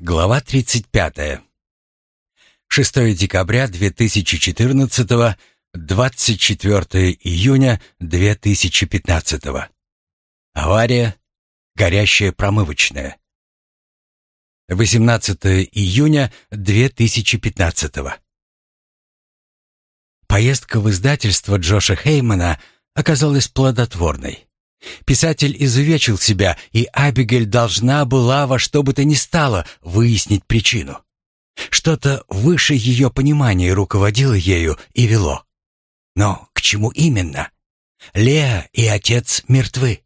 Глава 35. 6 декабря 2014, 24 июня 2015. Авария. Горящая промывочная. 18 июня 2015. Поездка в издательство Джоша Хеймана оказалась плодотворной. Писатель изувечил себя, и Абигель должна была во что бы то ни стало выяснить причину. Что-то выше ее понимания руководило ею и вело. Но к чему именно? Леа и отец мертвы,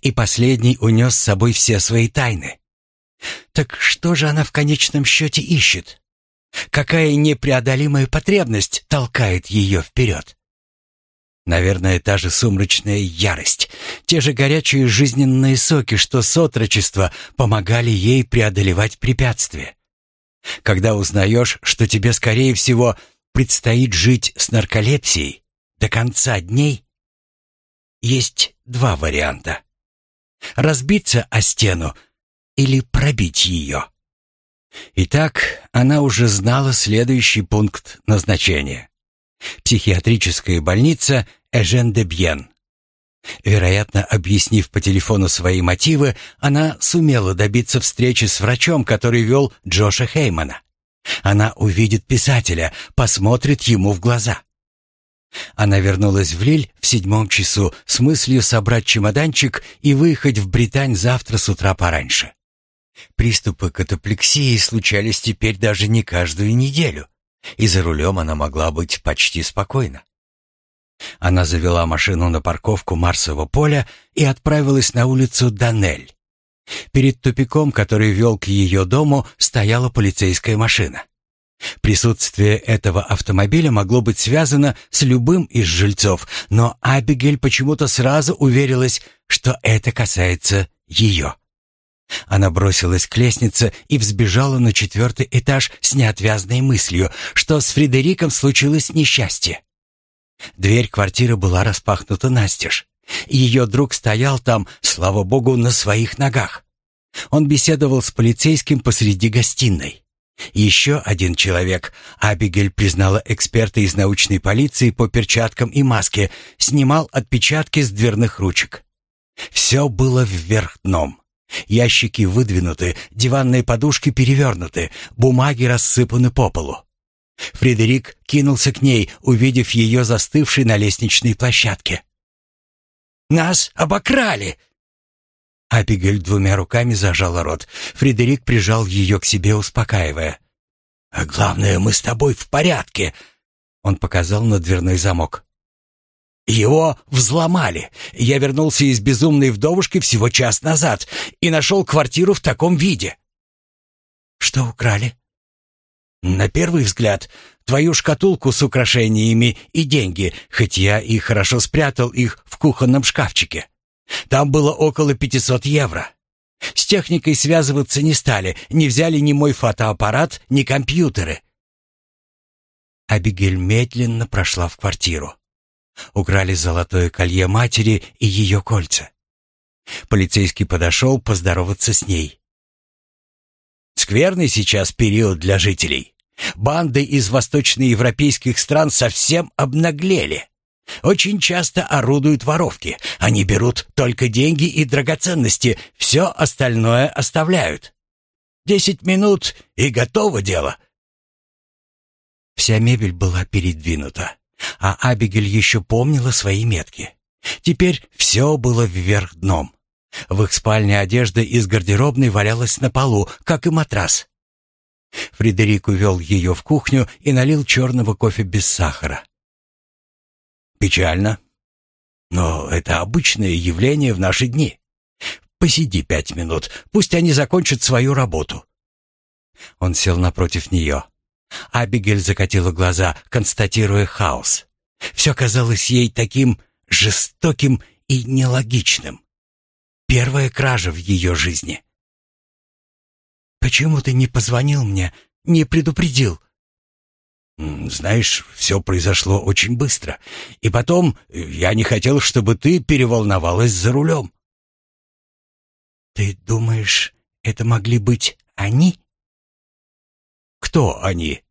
и последний унес с собой все свои тайны. Так что же она в конечном счете ищет? Какая непреодолимая потребность толкает ее вперед? Наверное, та же сумрачная ярость, те же горячие жизненные соки, что с отрочества помогали ей преодолевать препятствия. Когда узнаешь, что тебе, скорее всего, предстоит жить с нарколепсией до конца дней, есть два варианта. Разбиться о стену или пробить ее. Итак, она уже знала следующий пункт назначения. Психиатрическая больница Эжен де Бьен. Вероятно, объяснив по телефону свои мотивы, она сумела добиться встречи с врачом, который вел Джоша Хеймана. Она увидит писателя, посмотрит ему в глаза. Она вернулась в Лиль в седьмом часу с мыслью собрать чемоданчик и выехать в Британь завтра с утра пораньше. Приступы катаплексии случались теперь даже не каждую неделю и за рулем она могла быть почти спокойна. Она завела машину на парковку Марсового поля и отправилась на улицу Данель. Перед тупиком, который вел к ее дому, стояла полицейская машина. Присутствие этого автомобиля могло быть связано с любым из жильцов, но Абигель почему-то сразу уверилась, что это касается ее. Она бросилась к лестнице и взбежала на четвертый этаж с неотвязной мыслью, что с Фредериком случилось несчастье. Дверь квартиры была распахнута настежь. Ее друг стоял там, слава богу, на своих ногах. Он беседовал с полицейским посреди гостиной. Еще один человек, Абигель признала эксперта из научной полиции по перчаткам и маске, снимал отпечатки с дверных ручек. Все было вверх дном. Ящики выдвинуты, диванные подушки перевернуты, бумаги рассыпаны по полу. Фредерик кинулся к ней, увидев ее застывшей на лестничной площадке. «Нас обокрали!» Абигель двумя руками зажала рот. Фредерик прижал ее к себе, успокаивая. «А главное, мы с тобой в порядке!» Он показал на дверной замок. Его взломали. Я вернулся из безумной вдовушки всего час назад и нашел квартиру в таком виде. Что украли? На первый взгляд, твою шкатулку с украшениями и деньги, хоть я и хорошо спрятал их в кухонном шкафчике. Там было около 500 евро. С техникой связываться не стали, не взяли ни мой фотоаппарат, ни компьютеры. Абигель медленно прошла в квартиру. Украли золотое колье матери и ее кольца. Полицейский подошел поздороваться с ней. Скверный сейчас период для жителей. Банды из восточноевропейских стран совсем обнаглели. Очень часто орудуют воровки. Они берут только деньги и драгоценности, все остальное оставляют. Десять минут и готово дело. Вся мебель была передвинута. А Абигель еще помнила свои метки. Теперь все было вверх дном. В их спальне одежда из гардеробной валялась на полу, как и матрас. Фредерик увел ее в кухню и налил черного кофе без сахара. «Печально. Но это обычное явление в наши дни. Посиди пять минут, пусть они закончат свою работу». Он сел напротив нее. Абигель закатила глаза, констатируя хаос. Все казалось ей таким жестоким и нелогичным. Первая кража в ее жизни. «Почему ты не позвонил мне, не предупредил?» «Знаешь, все произошло очень быстро. И потом, я не хотел, чтобы ты переволновалась за рулем». «Ты думаешь, это могли быть они?» «Кто они?»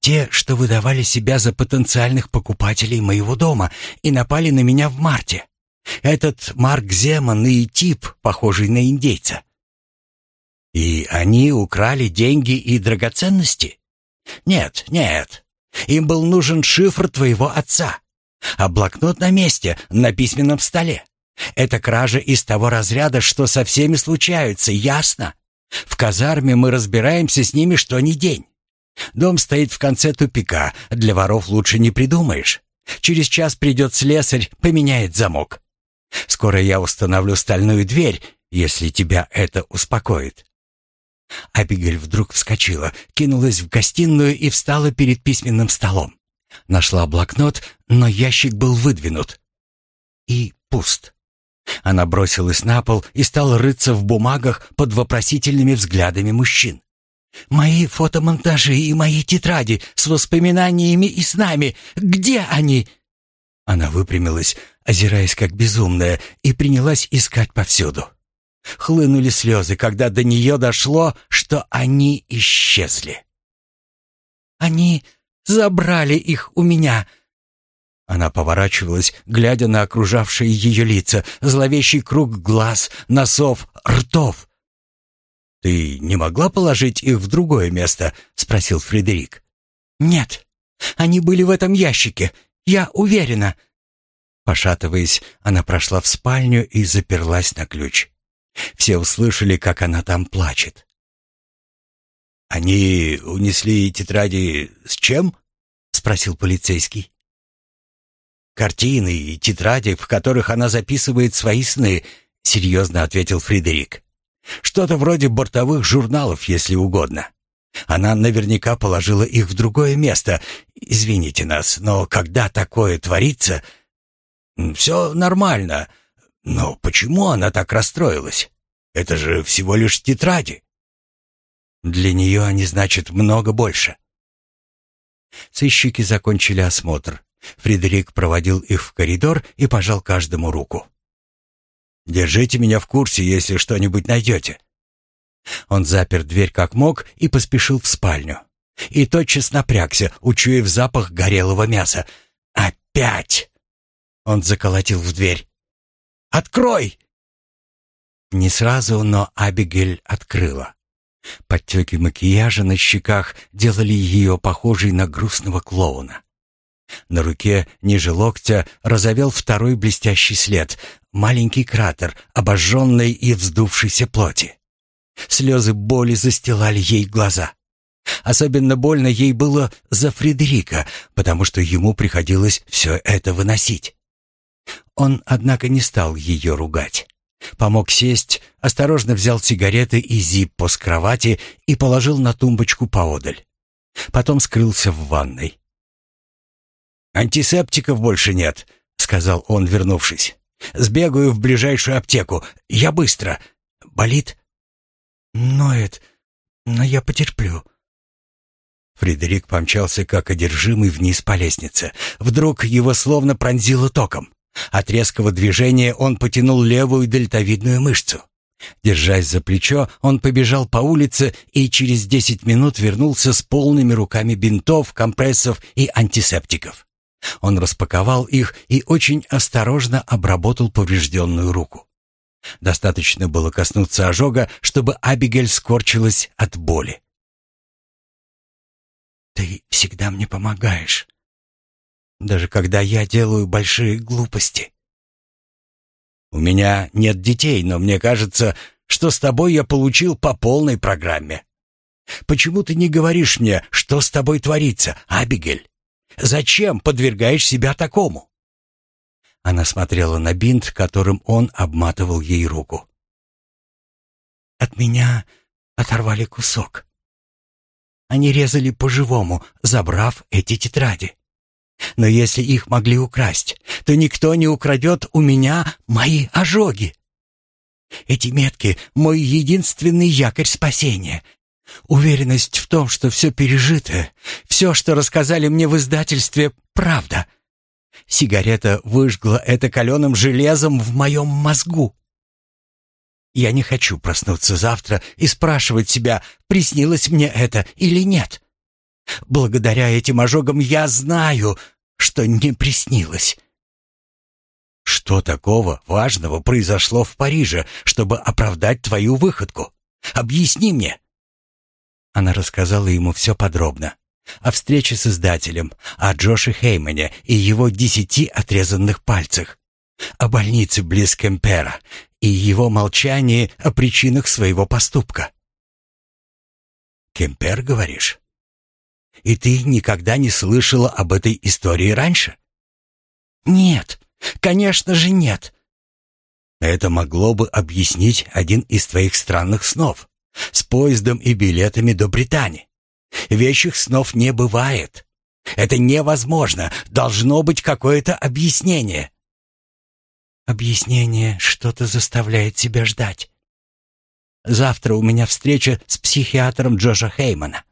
«Те, что выдавали себя за потенциальных покупателей моего дома и напали на меня в марте. Этот Марк Земан и тип, похожий на индейца». «И они украли деньги и драгоценности?» «Нет, нет. Им был нужен шифр твоего отца, а блокнот на месте, на письменном столе. Это кража из того разряда, что со всеми случаются, ясно? В казарме мы разбираемся с ними что ни день. Дом стоит в конце тупика, для воров лучше не придумаешь. Через час придет слесарь, поменяет замок. Скоро я установлю стальную дверь, если тебя это успокоит. Абигель вдруг вскочила, кинулась в гостиную и встала перед письменным столом. Нашла блокнот, но ящик был выдвинут. И пуст. Она бросилась на пол и стала рыться в бумагах под вопросительными взглядами мужчин. «Мои фотомонтажи и мои тетради с воспоминаниями и снами. Где они?» Она выпрямилась, озираясь как безумная, и принялась искать повсюду. Хлынули слезы, когда до нее дошло, что они исчезли. «Они забрали их у меня», она поворачивалась, глядя на окружавшие ее лица, зловещий круг глаз, носов, ртов. «Ты не могла положить их в другое место?» — спросил Фредерик. «Нет, они были в этом ящике, я уверена». Пошатываясь, она прошла в спальню и заперлась на ключ. Все услышали, как она там плачет. «Они унесли тетради с чем?» — спросил полицейский. «Картины и тетради, в которых она записывает свои сны», — серьезно ответил Фредерик. «Что-то вроде бортовых журналов, если угодно. Она наверняка положила их в другое место. Извините нас, но когда такое творится...» «Все нормально. Но почему она так расстроилась? Это же всего лишь тетради». «Для нее они значат много больше». Сыщики закончили осмотр. Фредерик проводил их в коридор и пожал каждому руку. «Держите меня в курсе, если что-нибудь найдете». Он запер дверь как мог и поспешил в спальню. И тотчас напрягся, учуяв запах горелого мяса. «Опять!» Он заколотил в дверь. «Открой!» Не сразу, но Абигель открыла. Подтеки макияжа на щеках делали ее похожей на грустного клоуна. На руке, ниже локтя, разовел второй блестящий след, маленький кратер, обожженной и вздувшейся плоти. Слезы боли застилали ей глаза. Особенно больно ей было за Фредерика, потому что ему приходилось все это выносить. Он, однако, не стал ее ругать. Помог сесть, осторожно взял сигареты и зиппо с кровати и положил на тумбочку поодаль. Потом скрылся в ванной. «Антисептиков больше нет», — сказал он, вернувшись. «Сбегаю в ближайшую аптеку. Я быстро. Болит?» «Ноет, но я потерплю». Фредерик помчался как одержимый вниз по лестнице. Вдруг его словно пронзило током. От резкого движения он потянул левую дельтовидную мышцу. Держась за плечо, он побежал по улице и через десять минут вернулся с полными руками бинтов, компрессов и антисептиков. Он распаковал их и очень осторожно обработал поврежденную руку. Достаточно было коснуться ожога, чтобы Абигель скорчилась от боли. «Ты всегда мне помогаешь, даже когда я делаю большие глупости». «У меня нет детей, но мне кажется, что с тобой я получил по полной программе. Почему ты не говоришь мне, что с тобой творится, Абигель?» Зачем подвергаешь себя такому?» Она смотрела на бинт, которым он обматывал ей руку. «От меня оторвали кусок. Они резали по-живому, забрав эти тетради. Но если их могли украсть, то никто не украдет у меня мои ожоги. Эти метки — мой единственный якорь спасения, Уверенность в том, что все пережитое, все, что рассказали мне в издательстве, правда. Сигарета выжгла это каленым железом в моем мозгу. Я не хочу проснуться завтра и спрашивать себя, приснилось мне это или нет. Благодаря этим ожогам я знаю, что не приснилось. Что такого важного произошло в Париже, чтобы оправдать твою выходку? Объясни мне. Она рассказала ему все подробно. О встрече с издателем, о Джоше Хеймане и его десяти отрезанных пальцах, о больнице близ Кемпера и его молчании о причинах своего поступка. «Кемпер, говоришь? И ты никогда не слышала об этой истории раньше?» «Нет, конечно же нет». Это могло бы объяснить один из твоих странных снов с поездом и билетами до Британии. Вещих снов не бывает. Это невозможно. Должно быть какое-то объяснение. Объяснение что-то заставляет тебя ждать. Завтра у меня встреча с психиатром Джоша Хеймана.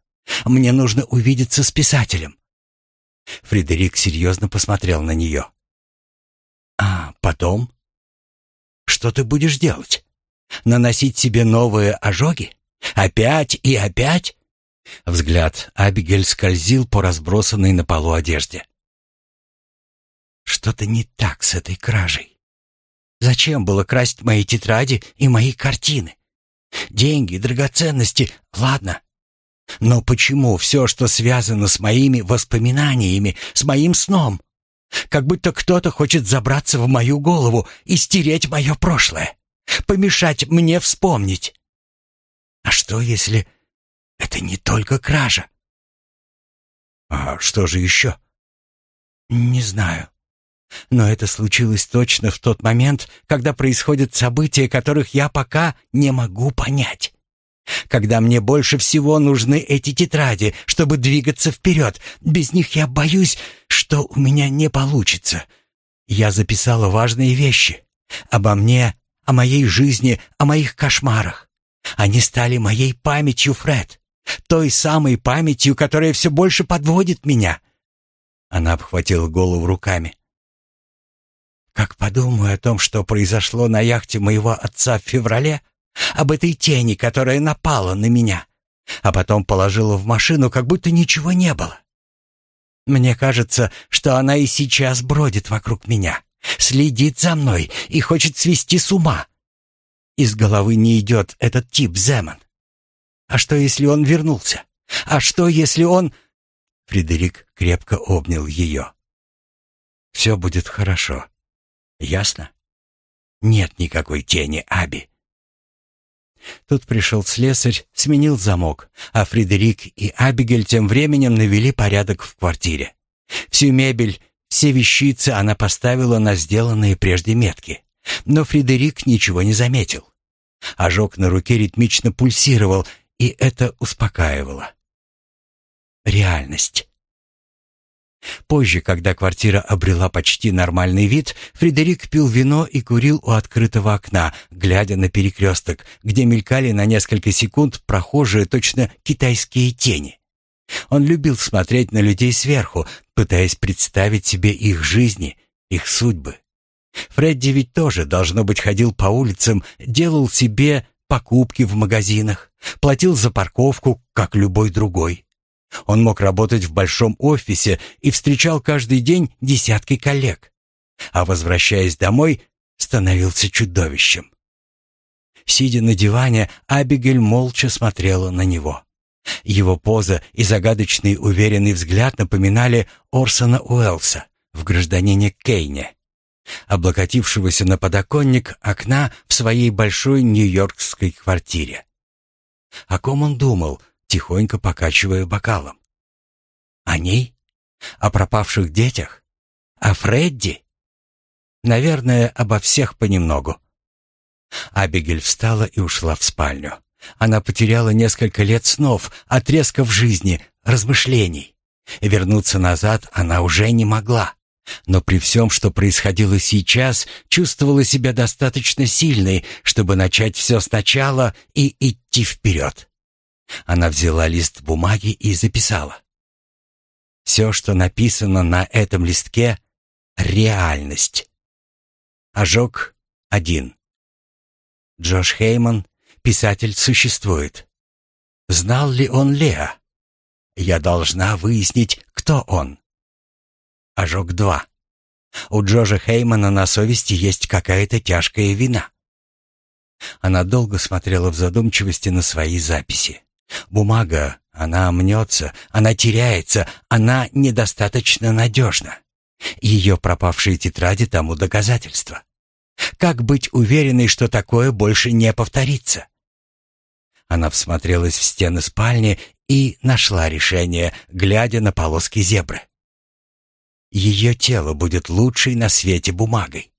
Мне нужно увидеться с писателем. Фредерик серьезно посмотрел на нее. А потом? Что ты будешь делать? Наносить себе новые ожоги? Опять и опять? Взгляд Абигель скользил по разбросанной на полу одежде. Что-то не так с этой кражей. Зачем было красть мои тетради и мои картины? Деньги, драгоценности, ладно. Но почему все, что связано с моими воспоминаниями, с моим сном? Как будто кто-то хочет забраться в мою голову и стереть мое прошлое, помешать мне вспомнить. А что, если это не только кража? А что же еще? Не знаю. Но это случилось точно в тот момент, когда происходят события, которых я пока не могу понять. Когда мне больше всего нужны эти тетради, чтобы двигаться вперед. Без них я боюсь, что у меня не получится. Я записала важные вещи. Обо мне, о моей жизни, о моих кошмарах. Они стали моей памятью, Фред. Той самой памятью, которая все больше подводит меня. Она обхватила голову руками. Как подумаю о том, что произошло на яхте моего отца в феврале, об этой тени, которая напала на меня, а потом положила в машину, как будто ничего не было. Мне кажется, что она и сейчас бродит вокруг меня, следит за мной и хочет свести с ума. Из головы не идет этот тип Земан. А что, если он вернулся? А что, если он... Фредерик крепко обнял ее. «Все будет хорошо. Ясно? Нет никакой тени Аби. Тут пришел слесарь, сменил замок, а Фредерик и Абигель тем временем навели порядок в квартире. Всю мебель, все вещицы она поставила на сделанные прежде метки. Но Фредерик ничего не заметил. Ожог на руке ритмично пульсировал, и это успокаивало. Реальность. Позже, когда квартира обрела почти нормальный вид, Фредерик пил вино и курил у открытого окна, глядя на перекресток, где мелькали на несколько секунд прохожие точно китайские тени. Он любил смотреть на людей сверху, пытаясь представить себе их жизни, их судьбы. Фредди ведь тоже, должно быть, ходил по улицам, делал себе покупки в магазинах, платил за парковку, как любой другой. Он мог работать в большом офисе и встречал каждый день десятки коллег. А возвращаясь домой, становился чудовищем. Сидя на диване, Абигель молча смотрела на него. Его поза и загадочный уверенный взгляд напоминали Орсона Уэллса в «Гражданине Кейне», облокотившегося на подоконник окна в своей большой нью-йоркской квартире. О ком он думал, тихонько покачивая бокалом. О ней? О пропавших детях? О Фредди? Наверное, обо всех понемногу. Абигель встала и ушла в спальню. Она потеряла несколько лет снов, отрезков жизни, размышлений. Вернуться назад она уже не могла. Но при всем, что происходило сейчас, чувствовала себя достаточно сильной, чтобы начать все сначала и идти вперед. Она взяла лист бумаги и записала. Все, что написано на этом листке — реальность. Ожог один. Джош Хейман, писатель, существует. Знал ли он Леа? Я должна выяснить, кто он. Ожог 2. У Джожа Хеймана на совести есть какая-то тяжкая вина. Она долго смотрела в задумчивости на свои записи. Бумага, она мнется, она теряется, она недостаточно надежна. Ее пропавшие тетради тому доказательство. Как быть уверенной, что такое больше не повторится? Она всмотрелась в стены спальни и нашла решение, глядя на полоски зебры. Ее тело будет лучшей на свете бумагой.